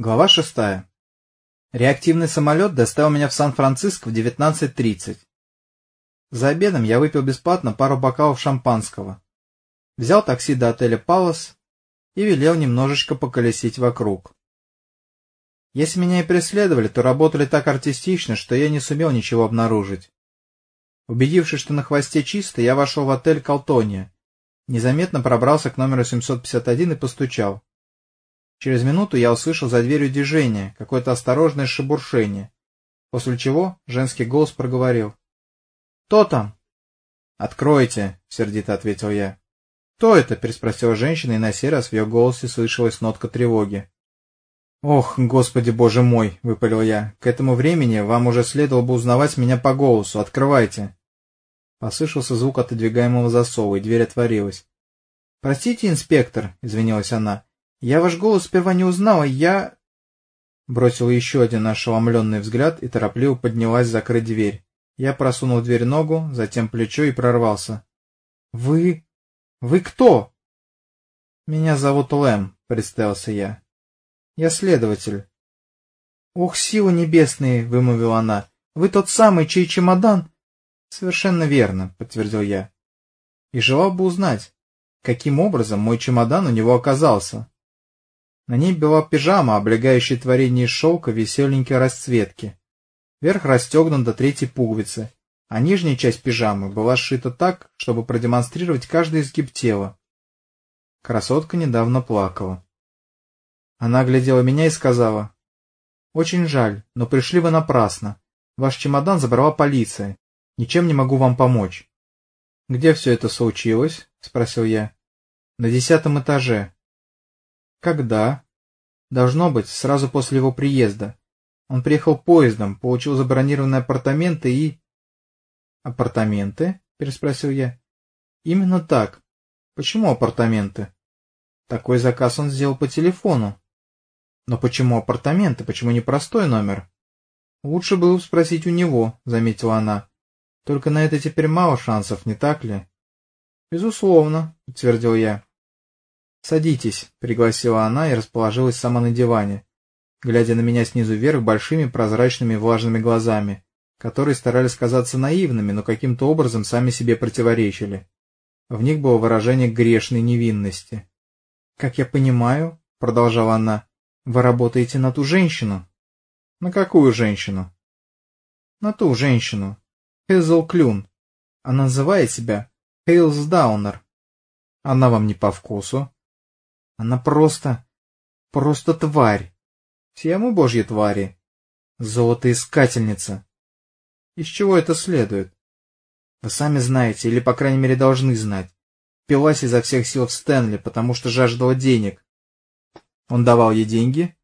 Глава шестая. Реактивный самолет доставил меня в Сан-Франциско в 19.30. За обедом я выпил бесплатно пару бокалов шампанского, взял такси до отеля «Палас» и велел немножечко поколесить вокруг. Если меня и преследовали, то работали так артистично, что я не сумел ничего обнаружить. Убедившись, что на хвосте чисто, я вошел в отель «Колтония», незаметно пробрался к номеру 751 и постучал. Через минуту я услышал за дверью движение, какое-то осторожное шебуршение, после чего женский голос проговорил. «Кто там?» «Откройте», — сердито ответил я. «Кто это?» — переспросила женщина, и на сей раз в ее голосе слышалась нотка тревоги. «Ох, господи боже мой!» — выпалил я. «К этому времени вам уже следовало бы узнавать меня по голосу. Открывайте!» Послышался звук отодвигаемого засова, и дверь отворилась. «Простите, инспектор», — извинилась она, я ваш голос сперва не узнала, я...» Бросила еще один ошеломленный взгляд и торопливо поднялась закрыть дверь. Я просунул дверь ногу, затем плечо и прорвался. «Вы... вы кто?» «Меня зовут Лэм», — представился я. «Я следователь». «Ох, силы небесные!» — вымовила она. «Вы тот самый, чей чемодан?» «Совершенно верно», — подтвердил я. «И желал бы узнать, каким образом мой чемодан у него оказался». На ней была пижама, облегающая творение из шелка веселенькой расцветки. Верх расстегнут до третьей пуговицы, а нижняя часть пижамы была сшита так, чтобы продемонстрировать каждый изгиб тела. Красотка недавно плакала. Она глядела меня и сказала, «Очень жаль, но пришли вы напрасно. Ваш чемодан забрала полиция. Ничем не могу вам помочь». «Где все это случилось?» — спросил я. «На десятом этаже. Когда? Должно быть, сразу после его приезда. Он приехал поездом, получил забронированные апартаменты и... Апартаменты? Переспросил я. Именно так. Почему апартаменты? Такой заказ он сделал по телефону. Но почему апартаменты? Почему не простой номер? Лучше было спросить у него, заметила она. Только на это теперь мало шансов, не так ли? Безусловно, подтвердил я. «Садитесь», — пригласила она и расположилась сама на диване, глядя на меня снизу вверх большими прозрачными влажными глазами, которые старались казаться наивными, но каким-то образом сами себе противоречили. В них было выражение грешной невинности. «Как я понимаю», — продолжала она, — «вы работаете на ту женщину». «На какую женщину?» «На ту женщину. Хейзл Клюн. Она называет себя Хейлс Даунер. Она вам не по вкусу?» Она просто... просто тварь. Все мы божьи твари. Золотоискательница. Из чего это следует? Вы сами знаете, или, по крайней мере, должны знать. Пилась изо всех сил в Стэнли, потому что жаждала денег. Он давал ей деньги?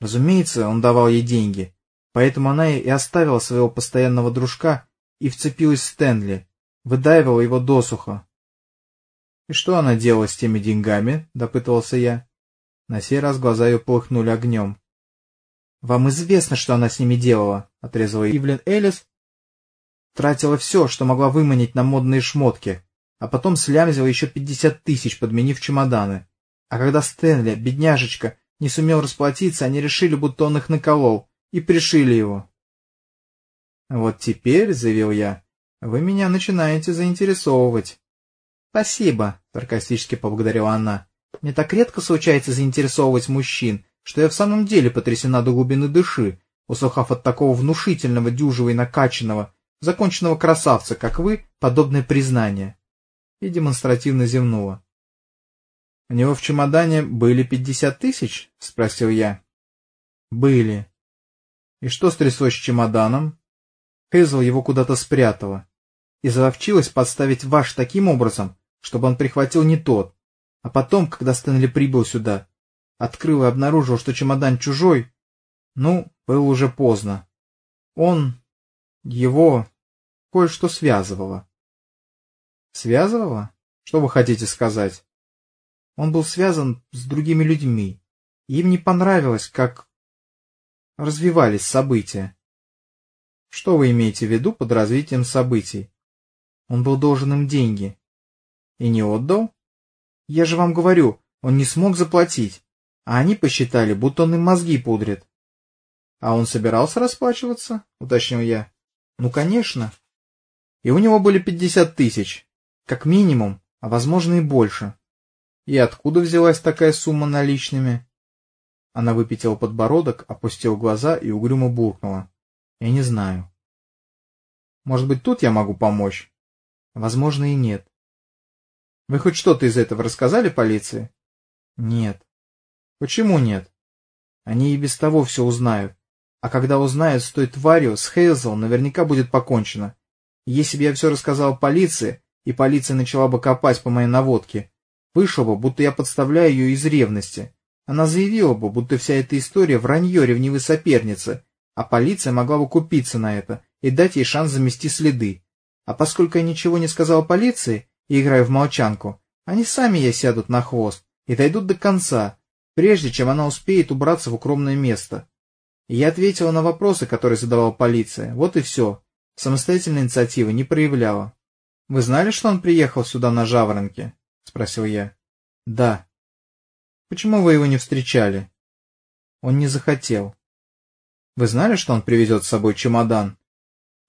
Разумеется, он давал ей деньги. Поэтому она и оставила своего постоянного дружка и вцепилась в Стэнли, выдаивала его досуха. «И что она делала с теми деньгами?» — допытывался я. На сей раз глаза ее полыхнули огнем. «Вам известно, что она с ними делала», — отрезала Ивлин Элис. Тратила все, что могла выманить на модные шмотки, а потом слямзила еще пятьдесят тысяч, подменив чемоданы. А когда Стэнли, бедняжечка, не сумел расплатиться, они решили, будто он их наколол, и пришили его. «Вот теперь», — заявил я, — «вы меня начинаете заинтересовывать». «Спасибо», — саркастически поблагодарила она. «Мне так редко случается заинтересовывать мужчин, что я в самом деле потрясена до глубины души, услыхав от такого внушительного, дюжего и накачанного, законченного красавца, как вы, подобное признание». И демонстративно зевнула. «У него в чемодане были пятьдесят тысяч?» — спросил я. «Были». «И что стряслось с чемоданом?» Хейзл его куда-то спрятала. И заловчилась подставить ваш таким образом, чтобы он прихватил не тот. А потом, когда Стэнли прибыл сюда, открыл и обнаружил, что чемодан чужой, ну, было уже поздно. Он, его, кое-что связывало. Связывало? Что вы хотите сказать? Он был связан с другими людьми. Им не понравилось, как развивались события. Что вы имеете в виду под развитием событий? Он был должен им деньги. И не отдал? Я же вам говорю, он не смог заплатить. А они посчитали, будто он им мозги пудрит. — А он собирался расплачиваться? — уточнил я. — Ну, конечно. И у него были пятьдесят тысяч. Как минимум, а возможно и больше. И откуда взялась такая сумма наличными? Она выпятила подбородок, опустила глаза и угрюмо буркнула. Я не знаю. Может быть, тут я могу помочь? Возможно, и нет. Вы хоть что-то из этого рассказали полиции? Нет. Почему нет? Они и без того все узнают. А когда узнают с той тварью, с Хейзел, наверняка будет покончено. Если бы я все рассказал полиции, и полиция начала бы копать по моей наводке, вышло бы, будто я подставляю ее из ревности. Она заявила бы, будто вся эта история вранье ревнивой соперницы, а полиция могла бы купиться на это и дать ей шанс замести следы. А поскольку я ничего не сказал полиции и играю в молчанку, они сами ей сядут на хвост и дойдут до конца, прежде чем она успеет убраться в укромное место. Я ответила на вопросы, которые задавала полиция. Вот и все. Самостоятельной инициативы не проявляла. — Вы знали, что он приехал сюда на жаворонке? — спросил я. — Да. — Почему вы его не встречали? — Он не захотел. — Вы знали, что он привезет с собой чемодан?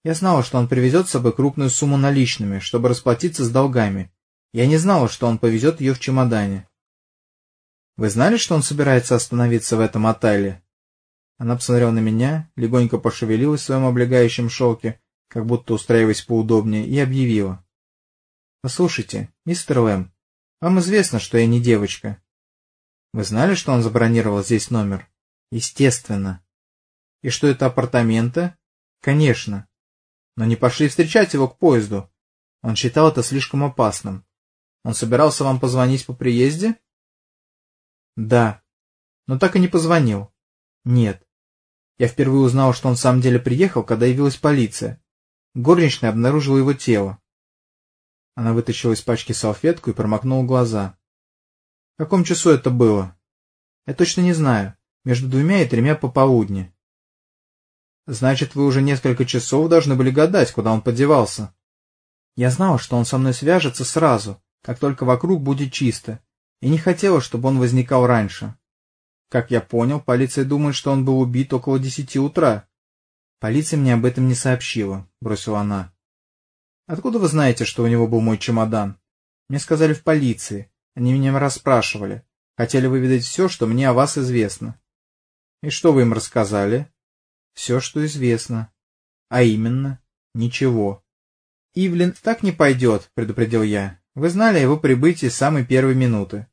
Я знала, что он привезет с собой крупную сумму наличными, чтобы расплатиться с долгами. Я не знала, что он повезет ее в чемодане. — Вы знали, что он собирается остановиться в этом отеле? Она посмотрела на меня, легонько пошевелилась в своем облегающем шелке, как будто устраиваясь поудобнее, и объявила. — Послушайте, мистер Лэм, вам известно, что я не девочка. Вы знали, что он забронировал здесь номер? Естественно. И что это апартаменты? Конечно. Но не пошли встречать его к поезду. Он считал это слишком опасным. Он собирался вам позвонить по приезде? Да. Но так и не позвонил. Нет. Я впервые узнал, что он в самом деле приехал, когда явилась полиция. Горничная обнаружила его тело. Она вытащила из пачки салфетку и промокнула глаза. — В каком часу это было? — Я точно не знаю. Между двумя и тремя пополудни. — Значит, вы уже несколько часов должны были гадать, куда он подевался. Я знала, что он со мной свяжется сразу, как только вокруг будет чисто, и не хотела, чтобы он возникал раньше. Как я понял, полиция думает, что он был убит около десяти утра. Полиция мне об этом не сообщила, бросила она. Откуда вы знаете, что у него был мой чемодан? Мне сказали в полиции. Они меня расспрашивали. Хотели выведать все, что мне о вас известно. И что вы им рассказали? Все, что известно. А именно? Ничего. Ивлин так не пойдет, предупредил я. Вы знали о его прибытии с самой первой минуты.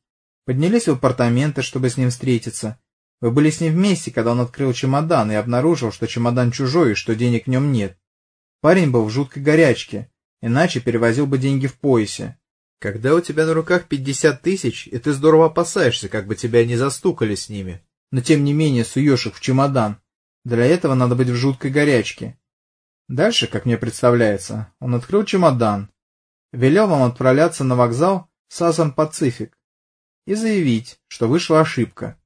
Поднялись в апартаменты, чтобы с ним встретиться. Вы были с ним вместе, когда он открыл чемодан и обнаружил, что чемодан чужой и что денег в нем нет. Парень был в жуткой горячке, иначе перевозил бы деньги в поясе. Когда у тебя на руках пятьдесят тысяч, и ты здорово опасаешься, как бы тебя не застукали с ними, но тем не менее суешь их в чемодан. Для этого надо быть в жуткой горячке. Дальше, как мне представляется, он открыл чемодан, велел вам отправляться на вокзал Сазан Пацифик, и заявить, что вышла ошибка.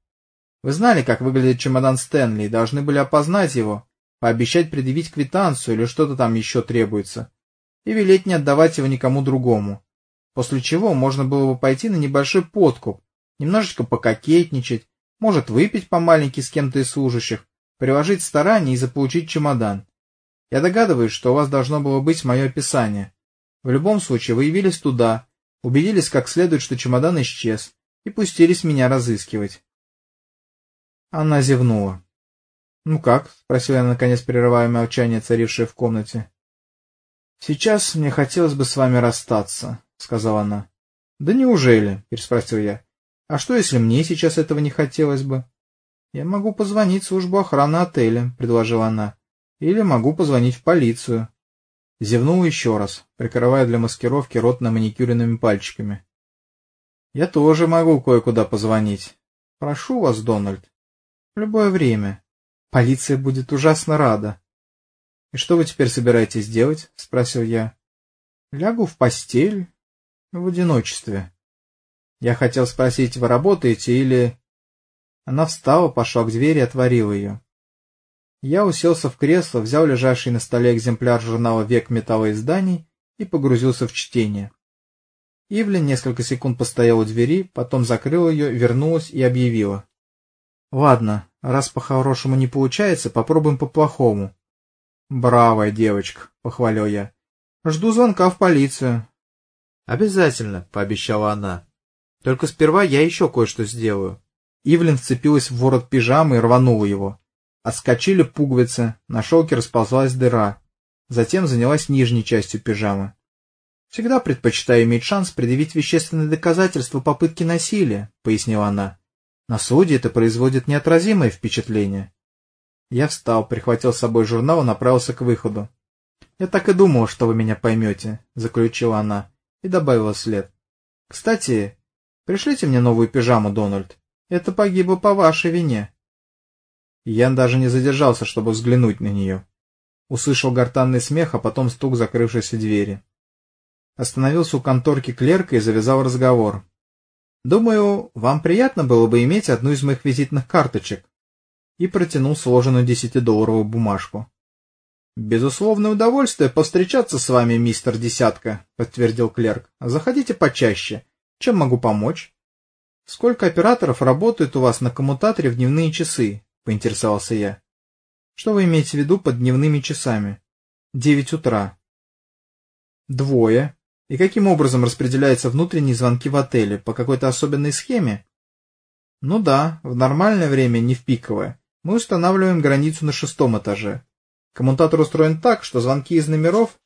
Вы знали, как выглядит чемодан Стэнли, и должны были опознать его, пообещать предъявить квитанцию или что-то там еще требуется, и велеть не отдавать его никому другому. После чего можно было бы пойти на небольшой подкуп, немножечко пококетничать, может выпить по-маленьки с кем-то из служащих, приложить старания и заполучить чемодан. Я догадываюсь, что у вас должно было быть мое описание. В любом случае, вы явились туда, убедились как следует, что чемодан исчез, и пустились меня разыскивать. Она зевнула. — Ну как? — спросил я, наконец, прерывая молчание, царившее в комнате. — Сейчас мне хотелось бы с вами расстаться, — сказала она. — Да неужели? — переспросил я. — А что, если мне сейчас этого не хотелось бы? — Я могу позвонить в службу охраны отеля, — предложила она. — Или могу позвонить в полицию. Зевнул еще раз, прикрывая для маскировки рот на маникюренными пальчиками. Я тоже могу кое-куда позвонить. Прошу вас, Дональд. В любое время. Полиция будет ужасно рада. — И что вы теперь собираетесь делать? — спросил я. — Лягу в постель. В одиночестве. Я хотел спросить, вы работаете или... Она встала, пошла к двери и отворила ее. Я уселся в кресло, взял лежащий на столе экземпляр журнала «Век металлоизданий» и погрузился в чтение. Ивлин несколько секунд постояла у двери, потом закрыла ее, вернулась и объявила. Ладно, раз по-хорошему не получается, попробуем по-плохому. Бравая девочка, похвалил я. Жду звонка в полицию. Обязательно, пообещала она. Только сперва я еще кое-что сделаю. Ивлин вцепилась в ворот пижамы и рванула его. Отскочили пуговицы, на шелке расползлась дыра. Затем занялась нижней частью пижамы. «Всегда предпочитаю иметь шанс предъявить вещественные доказательства попытки насилия», — пояснила она. «На суде это производит неотразимое впечатление». Я встал, прихватил с собой журнал и направился к выходу. «Я так и думал, что вы меня поймете», — заключила она и добавила след. «Кстати, пришлите мне новую пижаму, Дональд. Это погибло по вашей вине». Ян даже не задержался, чтобы взглянуть на нее. Услышал гортанный смех, а потом стук закрывшейся двери. Остановился у конторки клерка и завязал разговор. «Думаю, вам приятно было бы иметь одну из моих визитных карточек». И протянул сложенную десятидолларовую бумажку. «Безусловное удовольствие повстречаться с вами, мистер Десятка», — подтвердил клерк. «Заходите почаще. Чем могу помочь?» «Сколько операторов работает у вас на коммутаторе в дневные часы?» — поинтересовался я. Что вы имеете в виду под дневными часами? Девять утра. Двое. И каким образом распределяются внутренние звонки в отеле? По какой-то особенной схеме? Ну да, в нормальное время, не в пиковое. Мы устанавливаем границу на шестом этаже. Коммутатор устроен так, что звонки из номеров,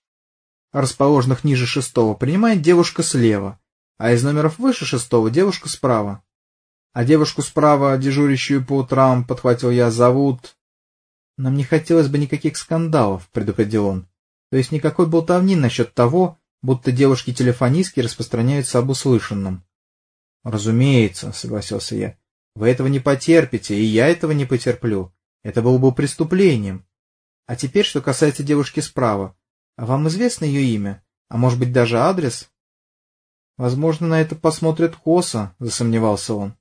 расположенных ниже шестого, принимает девушка слева, а из номеров выше шестого девушка справа. А девушку справа, дежурящую по утрам, подхватил я, зовут... «Нам не хотелось бы никаких скандалов», — предупредил он. «То есть никакой болтовни насчет того, будто девушки-телефонистки распространяются об услышанном». «Разумеется», — согласился я. «Вы этого не потерпите, и я этого не потерплю. Это было бы преступлением. А теперь, что касается девушки справа. А вам известно ее имя? А может быть, даже адрес?» «Возможно, на это посмотрят косо», — засомневался он.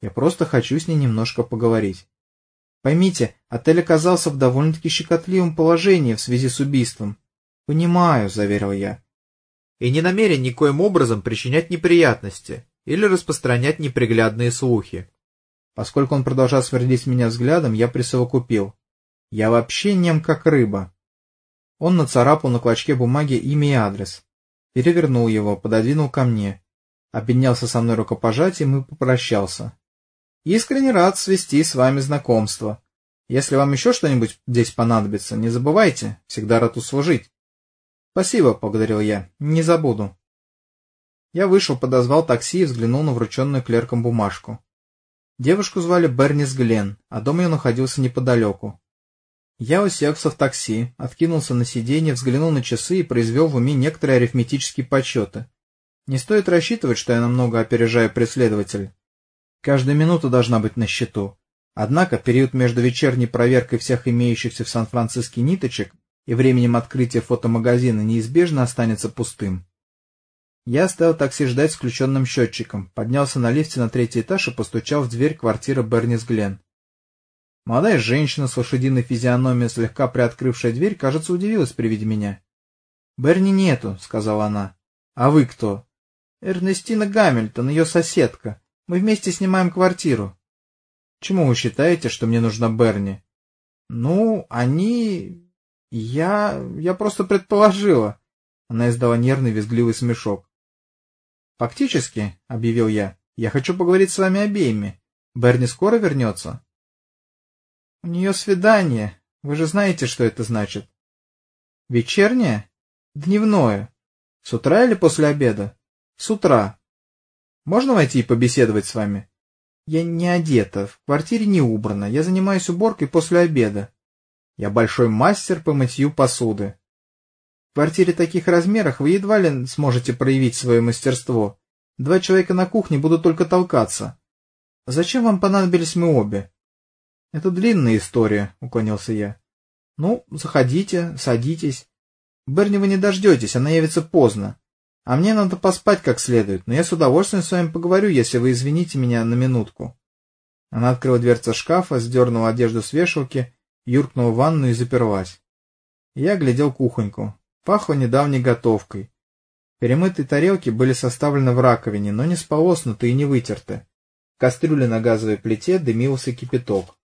«Я просто хочу с ней немножко поговорить». Поймите, отель оказался в довольно-таки щекотливом положении в связи с убийством. — Понимаю, — заверил я. — И не намерен никоим образом причинять неприятности или распространять неприглядные слухи. Поскольку он продолжал свердить меня взглядом, я присовокупил. Я вообще нем как рыба. Он нацарапал на клочке бумаги имя и адрес. Перевернул его, пододвинул ко мне. Обменялся со мной рукопожатием и попрощался. Искренне рад свести с вами знакомство. Если вам еще что-нибудь здесь понадобится, не забывайте, всегда рад услужить. Спасибо, поблагодарил я, не забуду. Я вышел, подозвал такси и взглянул на врученную клерком бумажку. Девушку звали Бернис Глен, а дом ее находился неподалеку. Я уселся в такси, откинулся на сиденье, взглянул на часы и произвел в уме некоторые арифметические подсчеты. Не стоит рассчитывать, что я намного опережаю преследователя. Каждая минута должна быть на счету. Однако период между вечерней проверкой всех имеющихся в Сан-Франциско ниточек и временем открытия фотомагазина неизбежно останется пустым. Я оставил такси ждать с включенным счетчиком, поднялся на лифте на третий этаж и постучал в дверь квартиры Бернис Глен. Молодая женщина с лошадиной физиономией, слегка приоткрывшая дверь, кажется, удивилась при виде меня. — Берни нету, — сказала она. — А вы кто? — Эрнестина Гамильтон, ее соседка. Мы вместе снимаем квартиру. Чему вы считаете, что мне нужна Берни? Ну, они... Я... Я просто предположила. Она издала нервный визгливый смешок. Фактически, — объявил я, — я хочу поговорить с вами обеими. Берни скоро вернется? У нее свидание. Вы же знаете, что это значит. Вечернее? Дневное. С утра или после обеда? С утра. Можно войти и побеседовать с вами? Я не одета, в квартире не убрано, я занимаюсь уборкой после обеда. Я большой мастер по мытью посуды. В квартире таких размерах вы едва ли сможете проявить свое мастерство. Два человека на кухне будут только толкаться. Зачем вам понадобились мы обе? Это длинная история, уклонился я. Ну, заходите, садитесь. Берни вы не дождетесь, она явится поздно. А мне надо поспать как следует, но я с удовольствием с вами поговорю, если вы извините меня на минутку. Она открыла дверцу шкафа, сдернула одежду с вешалки, юркнула в ванну и заперлась. Я глядел кухоньку. Пахло недавней готовкой. Перемытые тарелки были составлены в раковине, но не сполоснуты и не вытерты. кастрюле на газовой плите дымился кипяток.